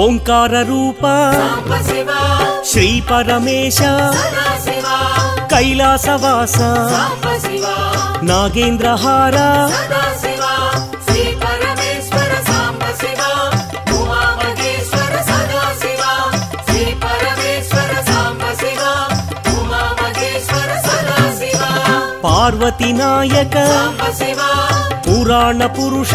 ఓంకార రూప శ్రీ పరమేశ కైలాసవాస నాగేంద్రహార పార్వతి నాయక పురాణ పురుష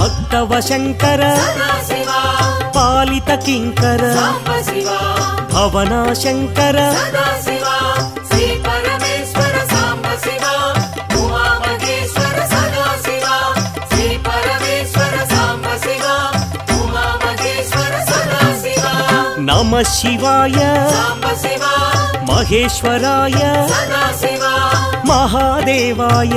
भक्तव शङ्कर पालित किङ्कर भवना शङ्कर नमः शिवाय। महेश्वराय। महादेवाय।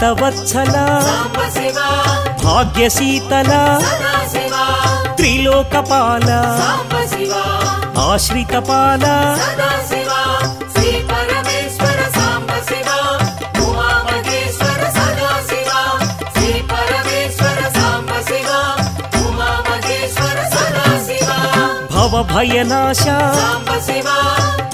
భక్తవత్సలా భాగ్యశీతల త్రిలోకపాల ఆశ్రితపాల భవభయనాశ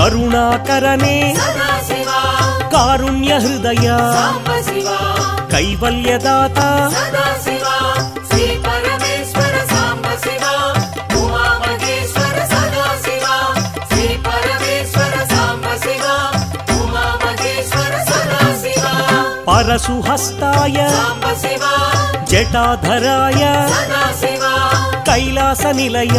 కరుణాకరణే కారుణ్య హృదయ కైవల్యదాత. పరశుహస్తాయ. జటాధరాయ. కైలాస నిలయ.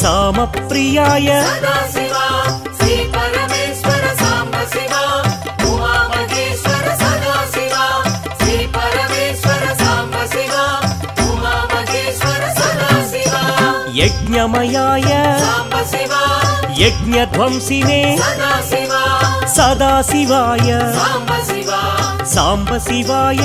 సామప్రియాయ యజ్ఞమయాయ యజ్ఞధ్వంసినే సదాశివాయ సాంబ శివాయ సాంబ శివాయ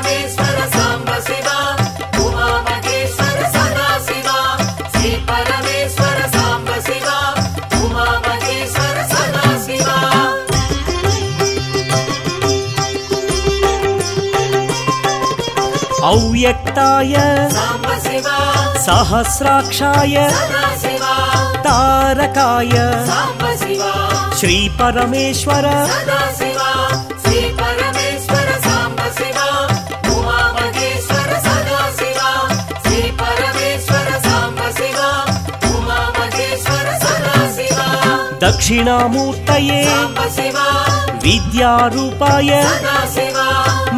अव्यक्ताय सहस्राक्षाय तारकाय श्रीपरमेश्वर। दक्षिणामूर्तये विद्यारूपाय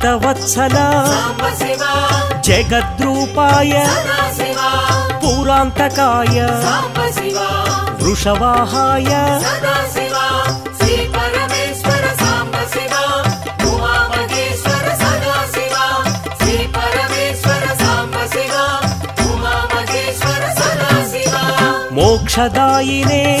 భక్తవత్సల జగద్రూపాయ. పూరాంతకాయ. వృషవాహాయ. మోక్షదాయినే.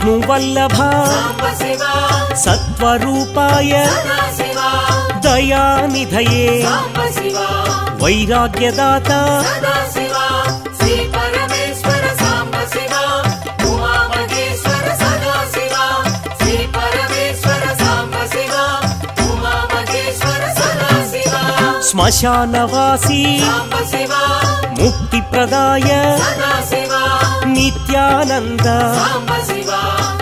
విష్ణువల్లభా సత్వరూపాయ దయానిధయే. వైరాగ్యదాత శ్మశానవాసీ ముక్తిప్రదాయ నిత్యానంద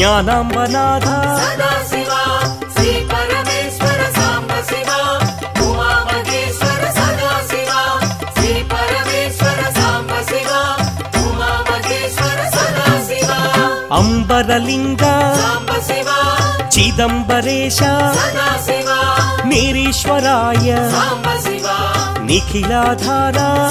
జ్ఞానాంబనాథ. అంబరలింగ. చిదంబరేశ. మీరీశ్వరాయ. నిఖిలాధారా.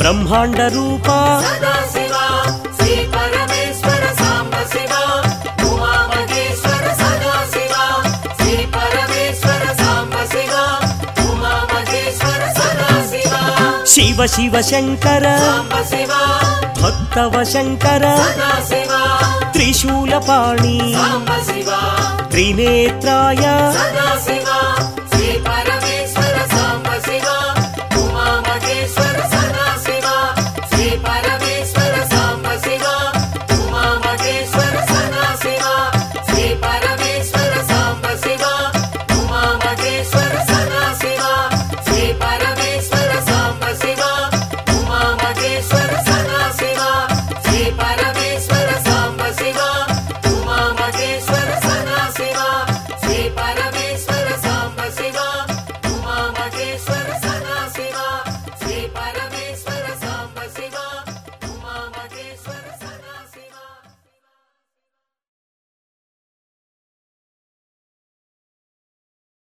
బ్రహ్మాండ రూపా శివ శివ శంకర. భక్తవ శంకర. త్రిశూలపాణి. త్రినేత్రాయ.